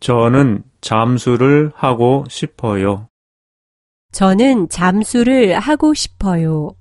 저는 잠수를 하고 싶어요. 저는 잠수를 하고 싶어요.